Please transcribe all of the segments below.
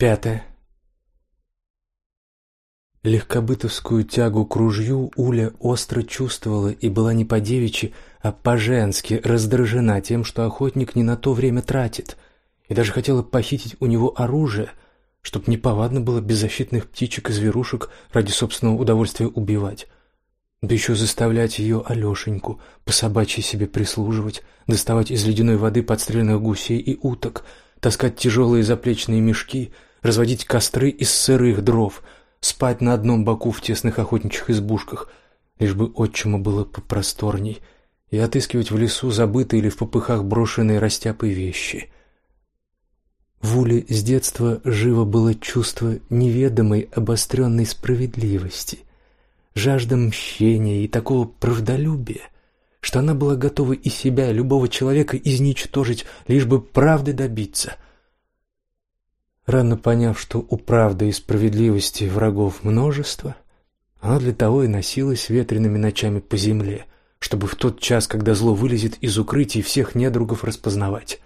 Пятое. Легкобытовскую тягу к ружью Уля остро чувствовала и была не по-девичьи, а по-женски раздражена тем, что охотник не на то время тратит, и даже хотела похитить у него оружие, чтоб неповадно было беззащитных птичек и зверушек ради собственного удовольствия убивать. Да еще заставлять ее Алешеньку по собачьей себе прислуживать, доставать из ледяной воды подстрельных гусей и уток, таскать тяжелые заплечные мешки — разводить костры из сырых дров, спать на одном боку в тесных охотничьих избушках, лишь бы отчиму было попросторней, и отыскивать в лесу забытые или в попыхах брошенные растяпы вещи. В Уле с детства живо было чувство неведомой обостренной справедливости, жажда мщения и такого правдолюбия, что она была готова и себя, любого человека изничтожить, лишь бы правды добиться — Рано поняв, что у правды и справедливости врагов множество, она для того и носилась ветреными ночами по земле, чтобы в тот час, когда зло вылезет из укрытий, всех недругов распознавать.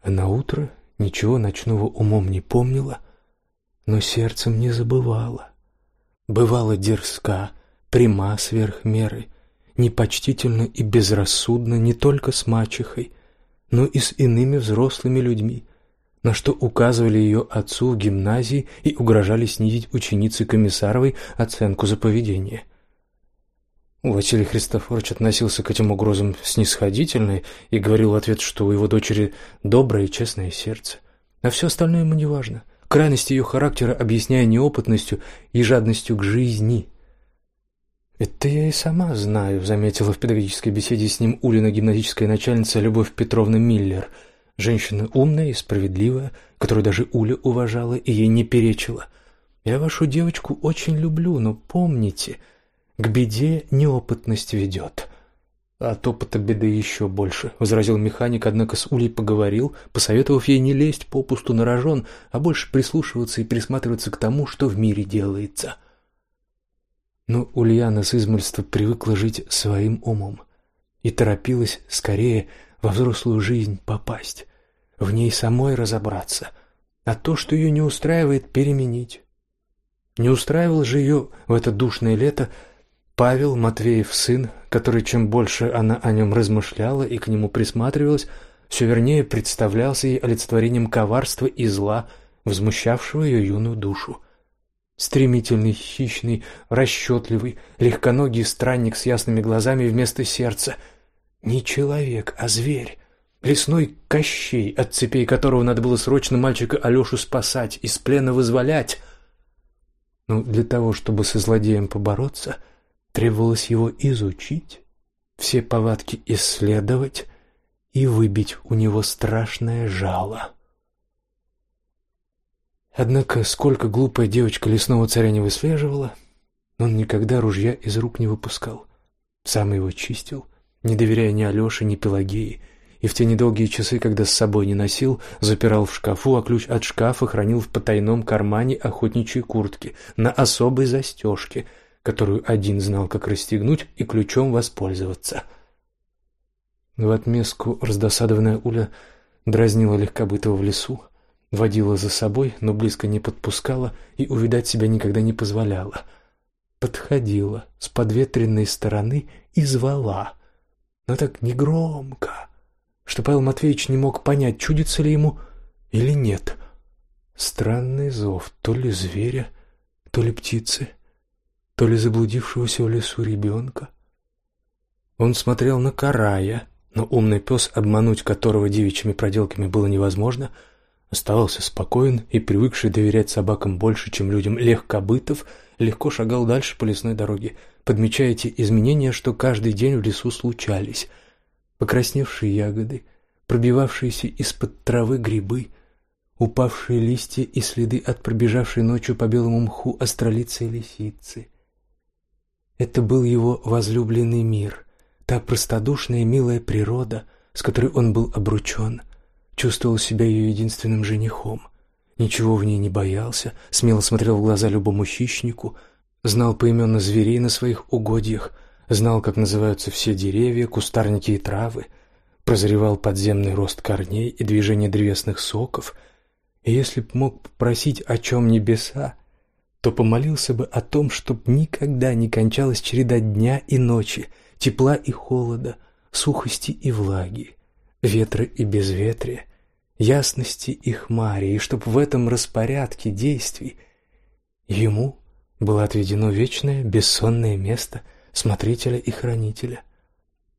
А на утро ничего ночного умом не помнила, но сердцем не забывала. Бывала дерзка, пряма сверх меры, непочтительно и безрассудно не только с мачехой, но и с иными взрослыми людьми — на что указывали ее отцу в гимназии и угрожали снизить ученице Комиссаровой оценку за поведение. Василий Христофорович относился к этим угрозам снисходительно и говорил в ответ, что у его дочери доброе и честное сердце, а все остальное ему не важно. Крайность ее характера объясняя неопытностью и жадностью к жизни. «Это я и сама знаю», — заметила в педагогической беседе с ним Улина гимназическая начальница Любовь Петровна Миллер — Женщина умная и справедливая, которую даже Уля уважала и ей не перечила. Я вашу девочку очень люблю, но помните, к беде неопытность ведет. От опыта беды еще больше, возразил механик, однако с Улей поговорил, посоветовав ей не лезть попусту на рожон, а больше прислушиваться и присматриваться к тому, что в мире делается. Но Ульяна с измольства привыкла жить своим умом и торопилась скорее во взрослую жизнь попасть, в ней самой разобраться, а то, что ее не устраивает, переменить. Не устраивал же ее в это душное лето Павел Матвеев сын, который чем больше она о нем размышляла и к нему присматривалась, все вернее представлялся ей олицетворением коварства и зла, возмущавшего ее юную душу. Стремительный, хищный, расчетливый, легконогий странник с ясными глазами вместо сердца — не человек, а зверь. Лесной Кощей, от цепей которого надо было срочно мальчика Алешу спасать, из плена вызволять. Но для того, чтобы со злодеем побороться, требовалось его изучить, все повадки исследовать и выбить у него страшное жало. Однако, сколько глупая девочка лесного царя не выслеживала, он никогда ружья из рук не выпускал, сам его чистил — не доверяя ни Алёше, ни Пелагее, и в те недолгие часы, когда с собой не носил, запирал в шкафу, а ключ от шкафа хранил в потайном кармане охотничьей куртки на особой застежке, которую один знал, как расстегнуть и ключом воспользоваться. В отместку раздосадованная Уля дразнила легкобытого в лесу, водила за собой, но близко не подпускала и увидать себя никогда не позволяла. Подходила с подветренной стороны и звала — но так негромко, что Павел Матвеевич не мог понять, чудится ли ему или нет. Странный зов то ли зверя, то ли птицы, то ли заблудившегося в лесу ребенка. Он смотрел на Карая, но умный пес, обмануть которого девичьими проделками было невозможно, оставался спокоен и, привыкший доверять собакам больше, чем людям, легкобытов, легко шагал дальше по лесной дороге, подмечая те изменения, что каждый день в лесу случались. Покрасневшие ягоды, пробивавшиеся из-под травы грибы, упавшие листья и следы от пробежавшей ночью по белому мху астролицы и лисицы. Это был его возлюбленный мир, та простодушная милая природа, с которой он был обручен, чувствовал себя ее единственным женихом. Ничего в ней не боялся, смело смотрел в глаза любому хищнику — знал поименно зверей на своих угодьях, знал, как называются все деревья, кустарники и травы, прозревал подземный рост корней и движение древесных соков. И если б мог попросить о чем небеса, то помолился бы о том, чтоб никогда не кончалась череда дня и ночи, тепла и холода, сухости и влаги, ветра и безветрия, ясности и хмари, и чтоб в этом распорядке действий ему было отведено вечное бессонное место смотрителя и хранителя.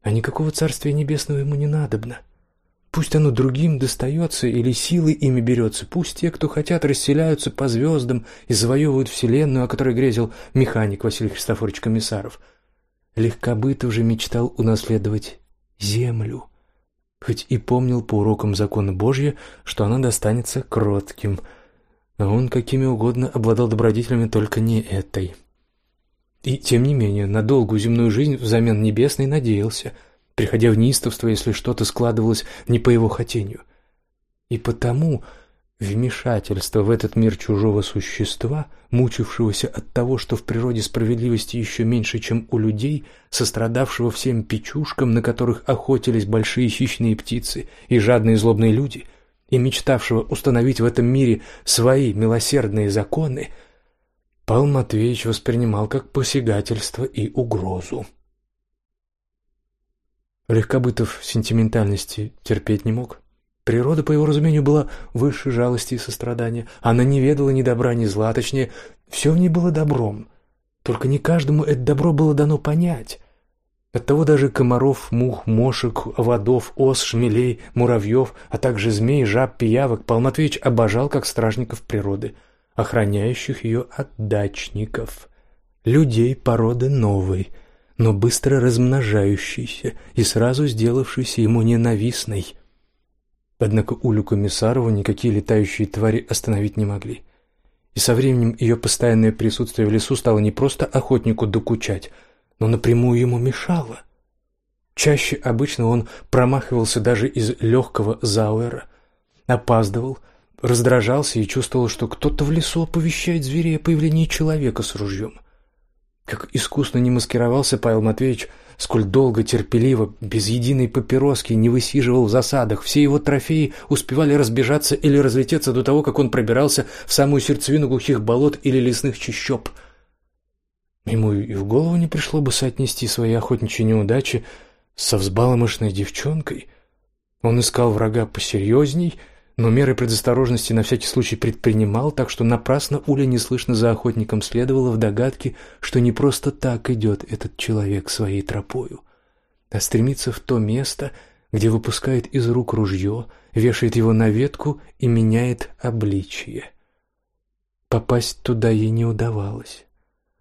А никакого царствия небесного ему не надобно. Пусть оно другим достается или силой ими берется, пусть те, кто хотят, расселяются по звездам и завоевывают вселенную, о которой грезил механик Василий Христофорович Комиссаров. Легкобытов же мечтал унаследовать землю, хоть и помнил по урокам закона Божья, что она достанется кротким, а он какими угодно обладал добродетелями, только не этой. И тем не менее, на долгую земную жизнь взамен небесной надеялся, приходя в неистовство, если что-то складывалось не по его хотению. И потому Вмешательство в этот мир чужого существа, мучившегося от того, что в природе справедливости еще меньше, чем у людей, сострадавшего всем печушкам, на которых охотились большие хищные птицы и жадные злобные люди, и мечтавшего установить в этом мире свои милосердные законы, Павел Матвеевич воспринимал как посягательство и угрозу. Легкобытов сентиментальности терпеть не мог. Природа, по его разумению, была выше жалости и сострадания. Она не ведала ни добра, ни зла, точнее, все в ней было добром. Только не каждому это добро было дано понять. Оттого даже комаров, мух, мошек, оводов, ос, шмелей, муравьев, а также змей, жаб, пиявок Павел Матвеевич обожал как стражников природы, охраняющих ее от дачников, людей породы новой, но быстро размножающейся и сразу сделавшейся ему ненавистной – Однако Улю Комиссарову никакие летающие твари остановить не могли. И со временем ее постоянное присутствие в лесу стало не просто охотнику докучать, но напрямую ему мешало. Чаще обычно он промахивался даже из легкого зауэра, опаздывал, раздражался и чувствовал, что кто-то в лесу оповещает зверей о появлении человека с ружьем. Как искусно не маскировался Павел Матвеевич, сколь долго, терпеливо, без единой папироски не высиживал в засадах. Все его трофеи успевали разбежаться или разлететься до того, как он пробирался в самую сердцевину глухих болот или лесных чащоб. Ему и в голову не пришло бы соотнести свои охотничьи неудачи со взбаломышной девчонкой. Он искал врага посерьезней — но меры предосторожности на всякий случай предпринимал, так что напрасно Уля неслышно за охотником следовала в догадке, что не просто так идет этот человек своей тропою, а стремится в то место, где выпускает из рук ружье, вешает его на ветку и меняет обличье. Попасть туда ей не удавалось.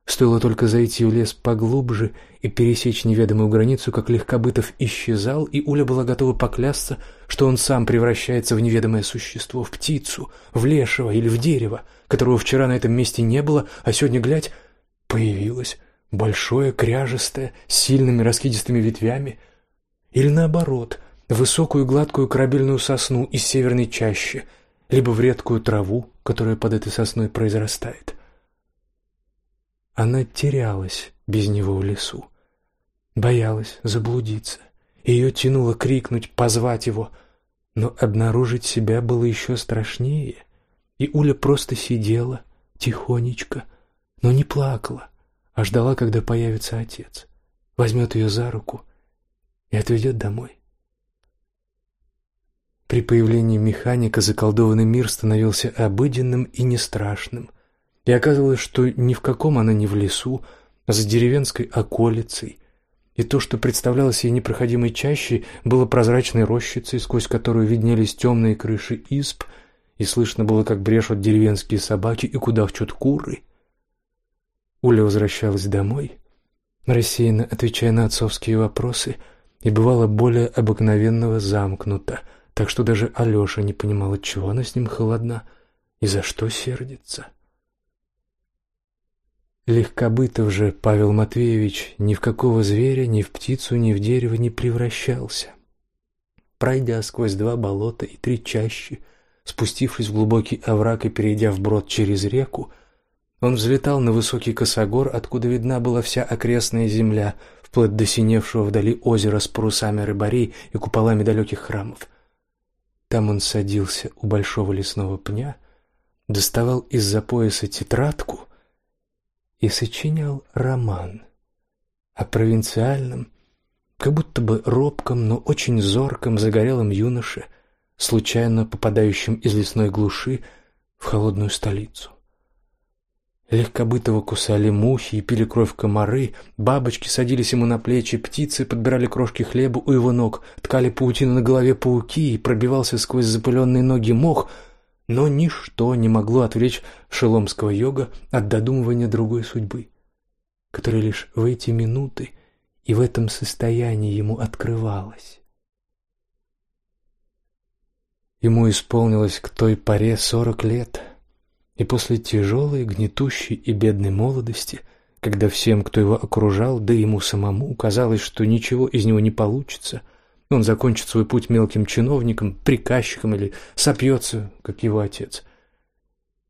Стоило только зайти в лес поглубже и пересечь неведомую границу, как Легкобытов исчезал, и Уля была готова поклясться, что он сам превращается в неведомое существо, в птицу, в лешего или в дерево, которого вчера на этом месте не было, а сегодня, глядь, появилось, большое, кряжестое, с сильными раскидистыми ветвями, или наоборот, высокую гладкую корабельную сосну из северной чащи, либо в редкую траву, которая под этой сосной произрастает. Она терялась без него в лесу, боялась заблудиться. Ее тянуло крикнуть, позвать его, но обнаружить себя было еще страшнее. И Уля просто сидела тихонечко, но не плакала, а ждала, когда появится отец, возьмет ее за руку и отведет домой. При появлении механика заколдованный мир становился обыденным и нестрашным, и оказывалось, что ни в каком она не в лесу, а за деревенской околицей. И то, что представлялось ей непроходимой чащей, было прозрачной рощицей, сквозь которую виднелись темные крыши изб, и слышно было, как брешут деревенские собаки и кудахчут куры. Уля возвращалась домой, рассеянно отвечая на отцовские вопросы, и бывала более обыкновенного замкнута, так что даже Алеша не понимал, отчего она с ним холодна и за что сердится. Легкобытов же Павел Матвеевич ни в какого зверя, ни в птицу, ни в дерево не превращался. Пройдя сквозь два болота и три чащи, спустившись в глубокий овраг и перейдя вброд через реку, он взлетал на высокий косогор, откуда видна была вся окрестная земля, вплоть до синевшего вдали озера с парусами рыбарей и куполами далеких храмов. Там он садился у большого лесного пня, доставал из-за пояса тетрадку и сочинял роман о провинциальном, как будто бы робком, но очень зорком, загорелом юноше, случайно попадающем из лесной глуши в холодную столицу. Легкобытого кусали мухи и пили кровь комары, бабочки садились ему на плечи, птицы подбирали крошки хлеба у его ног, ткали паутину на голове пауки, и пробивался сквозь запыленные ноги мох, но ничто не могло отвлечь шеломского йога от додумывания другой судьбы, которая лишь в эти минуты и в этом состоянии ему открывалась. Ему исполнилось к той поре сорок лет — и после тяжелой, гнетущей и бедной молодости, когда всем, кто его окружал, да ему самому, казалось, что ничего из него не получится, он закончит свой путь мелким чиновником, приказчиком или сопьется, как его отец.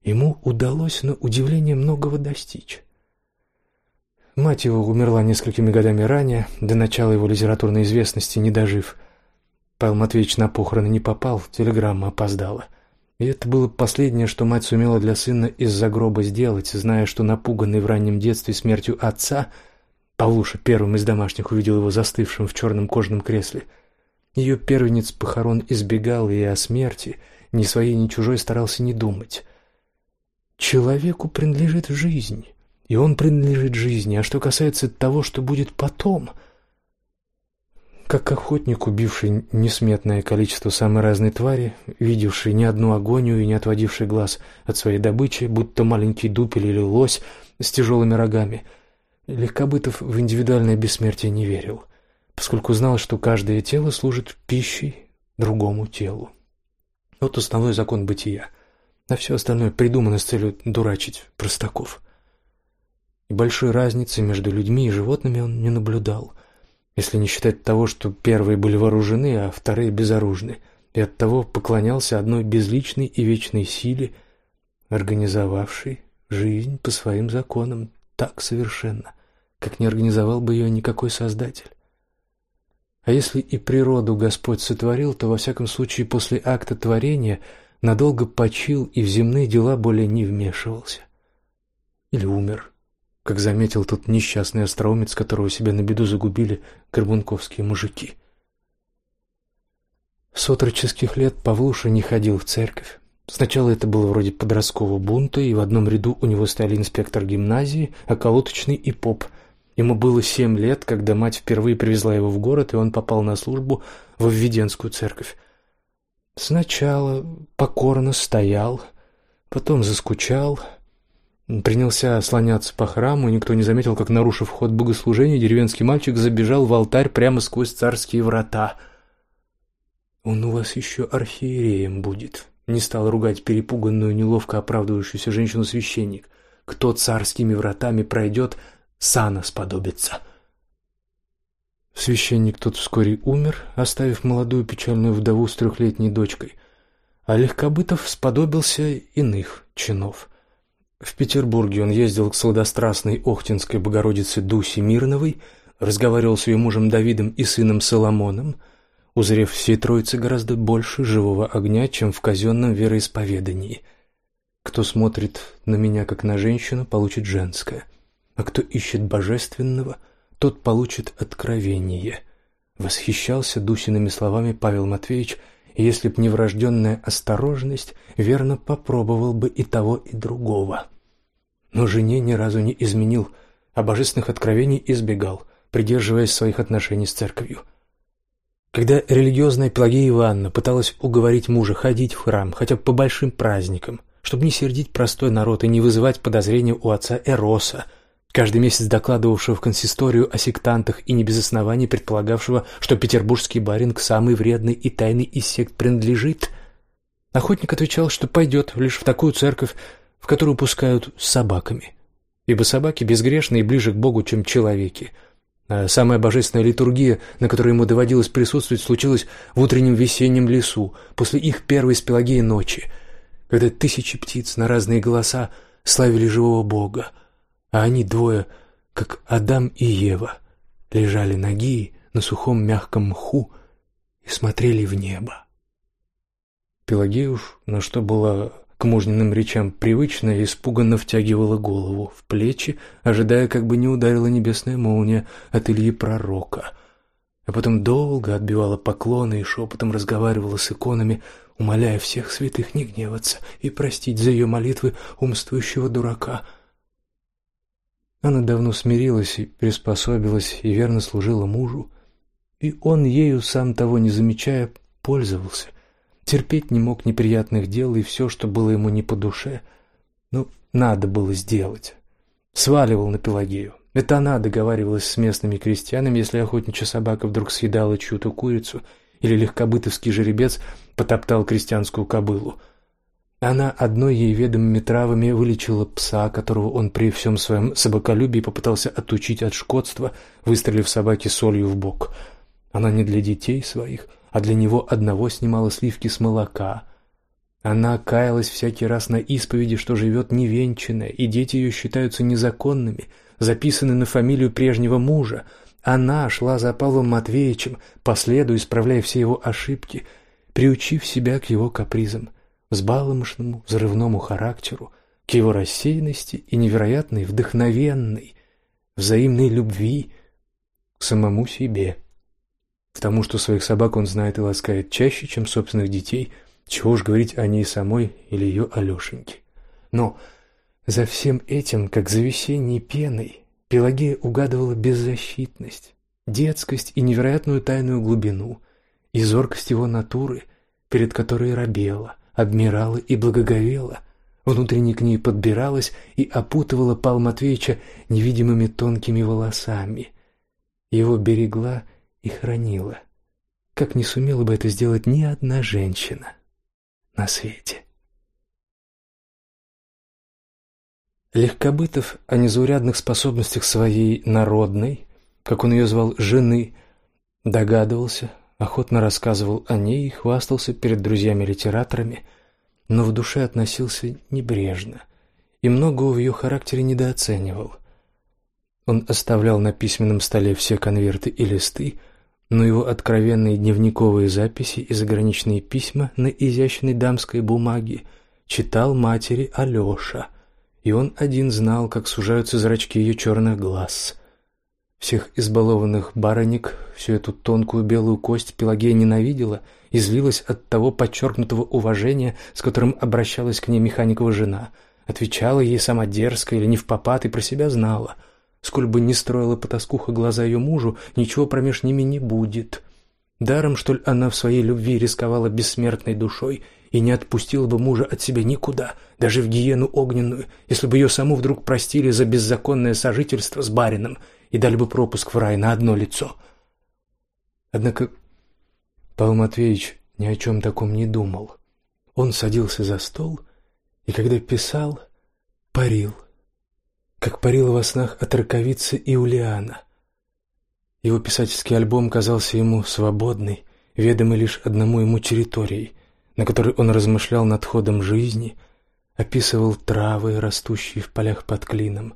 Ему удалось на удивление многого достичь. Мать его умерла несколькими годами ранее, до начала его литературной известности не дожив. Павел Матвеевич на похороны не попал, телеграмма опоздала. И это было последнее, что мать сумела для сына из-за гроба сделать, зная, что напуганный в раннем детстве смертью отца, Павлуша первым из домашних увидел его застывшим в черном кожаном кресле. Ее первенец похорон избегал и о смерти, ни своей, ни чужой старался не думать. Человеку принадлежит жизнь, и он принадлежит жизни, а что касается того, что будет потом — как охотник, убивший несметное количество самой разной твари, видевший не одну агонию и не отводивший глаз от своей добычи, будто маленький дупель или лось с тяжелыми рогами, Легкобытов в индивидуальное бессмертие не верил, поскольку знал, что каждое тело служит пищей другому телу. Вот основной закон бытия, а все остальное придумано с целью дурачить простаков. И большой разницы между людьми и животными он не наблюдал – если не считать того, что первые были вооружены, а вторые безоружны, и оттого поклонялся одной безличной и вечной силе, организовавшей жизнь по своим законам так совершенно, как не организовал бы ее никакой создатель. А если и природу Господь сотворил, то во всяком случае после акта творения надолго почил и в земные дела более не вмешивался. Или умер как заметил тот несчастный остроумец, которого себе на беду загубили горбунковские мужики. С отроческих лет Павлуша не ходил в церковь. Сначала это было вроде подросткового бунта, и в одном ряду у него стояли инспектор гимназии, околоточный и поп. Ему было семь лет, когда мать впервые привезла его в город, и он попал на службу в Введенскую церковь. Сначала покорно стоял, потом заскучал — Принялся слоняться по храму, и никто не заметил, как, нарушив ход богослужения, деревенский мальчик забежал в алтарь прямо сквозь царские врата. «Он у вас еще архиереем будет», — не стал ругать перепуганную, неловко оправдывающуюся женщину-священник. «Кто царскими вратами пройдет, сана сподобится». Священник тот вскоре умер, оставив молодую печальную вдову с трехлетней дочкой, а Легкобытов сподобился иных чинов — в Петербурге он ездил к сладострастной Охтинской Богородице Дусе Мирновой, разговаривал с ее мужем Давидом и сыном Соломоном, узрев всей троицы гораздо больше живого огня, чем в казенном вероисповедании. Кто смотрит на меня как на женщину, получит женское, а кто ищет божественного, тот получит откровение. Восхищался Дусиными словами Павел Матвеевич – и если б не врожденная осторожность, верно попробовал бы и того, и другого. Но жене ни разу не изменил, а божественных откровений избегал, придерживаясь своих отношений с церковью. Когда религиозная Пелагея Ивановна пыталась уговорить мужа ходить в храм хотя бы по большим праздникам, чтобы не сердить простой народ и не вызывать подозрения у отца Эроса, каждый месяц докладывавшего в консисторию о сектантах и не без оснований предполагавшего, что петербургский баринг самый вредный и тайный из сект принадлежит. Охотник отвечал, что пойдет лишь в такую церковь, в которую пускают с собаками, ибо собаки безгрешны и ближе к Богу, чем человеки. А самая божественная литургия, на которой ему доводилось присутствовать, случилась в утреннем весеннем лесу, после их первой с Пелагеей ночи, когда тысячи птиц на разные голоса славили живого Бога, а они двое, как Адам и Ева, лежали ноги на сухом мягком мху и смотрели в небо. Пелагея уж, на что была к мужниным речам привычно, испуганно втягивала голову в плечи, ожидая, как бы не ударила небесная молния от Ильи Пророка. А потом долго отбивала поклоны и шепотом разговаривала с иконами, умоляя всех святых не гневаться и простить за ее молитвы умствующего дурака. Она давно смирилась и приспособилась, и верно служила мужу, и он ею, сам того не замечая, пользовался. Терпеть не мог неприятных дел и все, что было ему не по душе. Ну, надо было сделать. Сваливал на Пелагею. Это она договаривалась с местными крестьянами, если охотничья собака вдруг съедала чью-то курицу или легкобытовский жеребец потоптал крестьянскую кобылу. Она одной ей ведомыми травами вылечила пса, которого он при всем своем собаколюбии попытался отучить от шкодства, выстрелив собаке солью в бок. Она не для детей своих, а для него одного снимала сливки с молока. Она каялась всякий раз на исповеди, что живет невенчанная, и дети ее считаются незаконными, записаны на фамилию прежнего мужа. Она шла за Павлом Матвеевичем, по следу исправляя все его ошибки, приучив себя к его капризам, взбаломошному, взрывному характеру, к его рассеянности и невероятной, вдохновенной, взаимной любви к самому себе. Потому что своих собак он знает и ласкает чаще, чем собственных детей, чего уж говорить о ней самой или ее Алешеньке. Но за всем этим, как за весенней пеной, Пелагея угадывала беззащитность, детскость и невероятную тайную глубину, и зоркость его натуры, перед которой робела, обмирала и благоговела, внутренне к ней подбиралась и опутывала Павла Матвеевича невидимыми тонкими волосами. Его берегла и хранила, как не сумела бы это сделать ни одна женщина на свете. Легкобытов о незаурядных способностях своей народной, как он ее звал, жены, догадывался, охотно рассказывал о ней и хвастался перед друзьями-литераторами, но в душе относился небрежно и многого в ее характере недооценивал. Он оставлял на письменном столе все конверты и листы, но его откровенные дневниковые записи и заграничные письма на изящной дамской бумаге читал матери Алёша, и он один знал, как сужаются зрачки ее черных глаз. Всех избалованных барынек, всю эту тонкую белую кость Пелагея ненавидела и злилась от того подчеркнутого уважения, с которым обращалась к ней механикова жена, отвечала ей сама дерзко или не в попад и про себя знала — Сколь бы ни строила потаскуха глаза ее мужу, ничего промеж ними не будет. Даром, что ли, она в своей любви рисковала бессмертной душой и не отпустила бы мужа от себя никуда, даже в гиену огненную, если бы ее саму вдруг простили за беззаконное сожительство с барином и дали бы пропуск в рай на одно лицо. Однако Павел Матвеевич ни о чем таком не думал. Он садился за стол и, когда писал, парил как парила во снах от раковицы Иулиана. Его писательский альбом казался ему свободной, ведомой лишь одному ему территорией, на которой он размышлял над ходом жизни, описывал травы, растущие в полях под клином,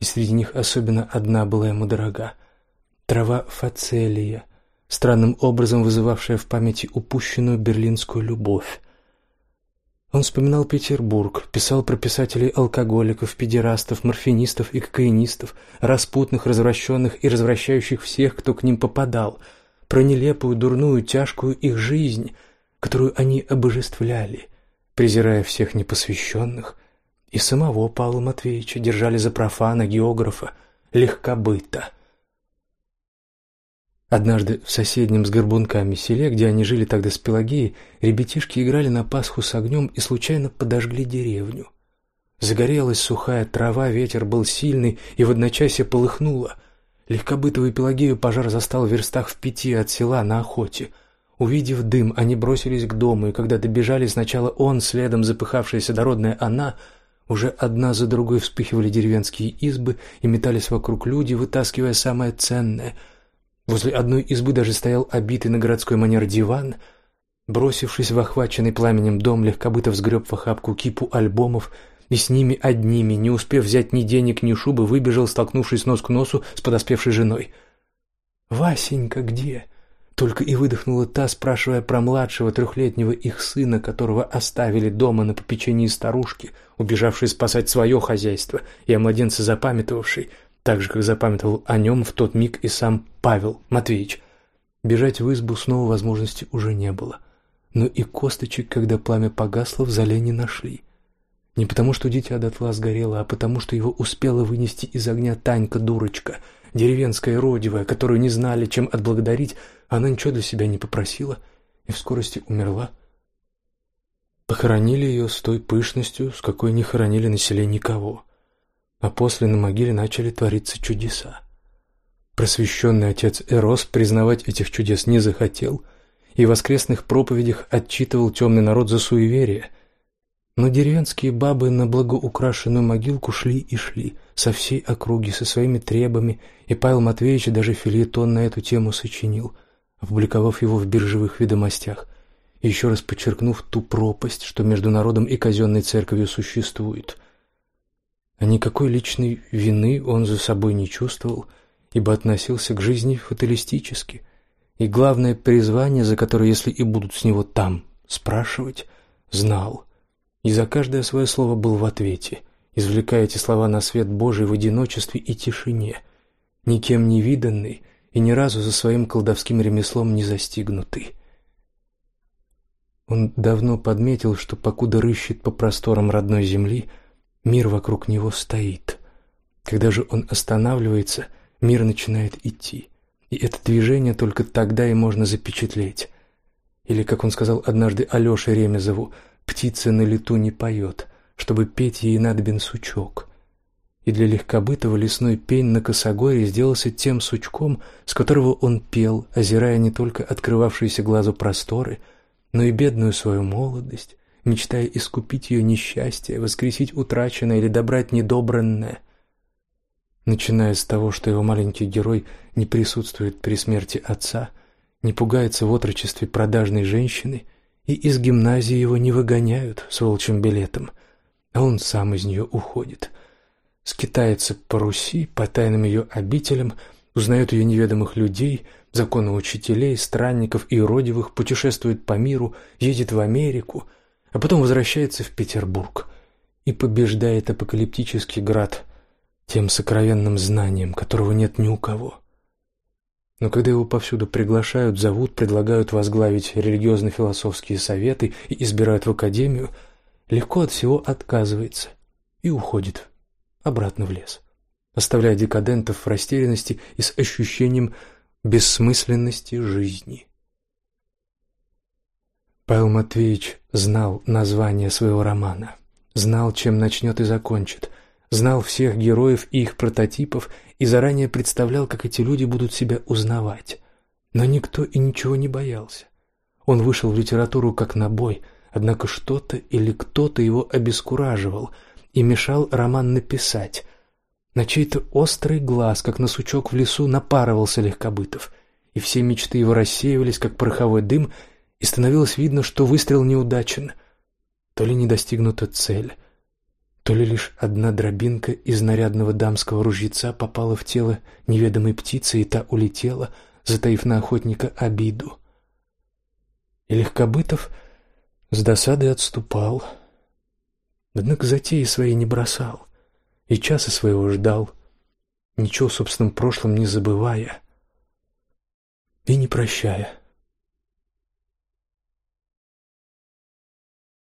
и среди них особенно одна была ему дорога — трава фацелия, странным образом вызывавшая в памяти упущенную берлинскую любовь, он вспоминал Петербург, писал про писателей-алкоголиков, педерастов, морфинистов и кокаинистов, распутных, развращенных и развращающих всех, кто к ним попадал, про нелепую, дурную, тяжкую их жизнь, которую они обожествляли, презирая всех непосвященных, и самого Павла Матвеевича держали за профана, географа, легкобыта. Однажды в соседнем с горбунками селе, где они жили тогда с Пелагеей, ребятишки играли на Пасху с огнем и случайно подожгли деревню. Загорелась сухая трава, ветер был сильный и в одночасье полыхнуло. Легкобытовую Пелагею пожар застал в верстах в пяти от села на охоте. Увидев дым, они бросились к дому, и когда добежали сначала он, следом запыхавшаяся дородная она, уже одна за другой вспыхивали деревенские избы и метались вокруг люди, вытаскивая самое ценное — Возле одной избы даже стоял обитый на городской манер диван. Бросившись в охваченный пламенем дом, легкобыто взгреб в охапку кипу альбомов и с ними одними, не успев взять ни денег, ни шубы, выбежал, столкнувшись нос к носу с подоспевшей женой. «Васенька где? Только и выдохнула та, спрашивая про младшего трехлетнего их сына, которого оставили дома на попечении старушки, убежавшей спасать свое хозяйство, и о младенце запамятовавшей, так же, как запамятовал о нем в тот миг и сам Павел Матвеевич. Бежать в избу снова возможности уже не было. Но и косточек, когда пламя погасло, в зале не нашли. Не потому, что дитя дотла сгорело, а потому, что его успела вынести из огня Танька-дурочка, деревенская родивая, которую не знали, чем отблагодарить, она ничего для себя не попросила и в скорости умерла. Похоронили ее с той пышностью, с какой не хоронили на селе никого. А после на могиле начали твориться чудеса. Просвещенный отец Эрос признавать этих чудес не захотел и в воскресных проповедях отчитывал темный народ за суеверие. Но деревенские бабы на благоукрашенную могилку шли и шли со всей округи со своими требами, и Павел Матвеевич даже филетон на эту тему сочинил – опубликовав его в биржевых ведомостях, еще раз подчеркнув ту пропасть, что между народом и казенной церковью существует. А никакой личной вины он за собой не чувствовал, ибо относился к жизни фаталистически, и главное призвание, за которое, если и будут с него там спрашивать, знал, и за каждое свое слово был в ответе, извлекая эти слова на свет Божий в одиночестве и тишине, никем не виданный, и ни разу за своим колдовским ремеслом не застигнутый. Он давно подметил, что покуда рыщет по просторам родной земли, мир вокруг него стоит. Когда же он останавливается, мир начинает идти, и это движение только тогда и можно запечатлеть. Или, как он сказал однажды Алёше Ремезову, «Птица на лету не поет, чтобы петь ей надобен сучок» и для легкобытого лесной пень на косогоре сделался тем сучком, с которого он пел, озирая не только открывавшиеся глазу просторы, но и бедную свою молодость, мечтая искупить ее несчастье, воскресить утраченное или добрать недобранное. Начиная с того, что его маленький герой не присутствует при смерти отца, не пугается в отрочестве продажной женщины, и из гимназии его не выгоняют с волчьим билетом, а он сам из нее уходит — скитается по Руси, по тайным ее обителям, узнает ее неведомых людей, законы учителей, странников и родивых, путешествует по миру, едет в Америку, а потом возвращается в Петербург и побеждает апокалиптический град тем сокровенным знанием, которого нет ни у кого. Но когда его повсюду приглашают, зовут, предлагают возглавить религиозно-философские советы и избирают в академию, легко от всего отказывается и уходит обратно в лес, оставляя декадентов в растерянности и с ощущением бессмысленности жизни. Павел Матвеевич знал название своего романа, знал, чем начнет и закончит, знал всех героев и их прототипов и заранее представлял, как эти люди будут себя узнавать. Но никто и ничего не боялся. Он вышел в литературу как на бой, однако что-то или кто-то его обескураживал – и мешал роман написать. На чей-то острый глаз, как на сучок в лесу, напарывался Легкобытов, и все мечты его рассеивались, как пороховой дым, и становилось видно, что выстрел неудачен. То ли не достигнута цель, то ли лишь одна дробинка из нарядного дамского ружьеца попала в тело неведомой птицы, и та улетела, затаив на охотника обиду. И Легкобытов с досадой отступал — Однако затеи своей не бросал и часа своего ждал, ничего в собственном прошлом не забывая и не прощая.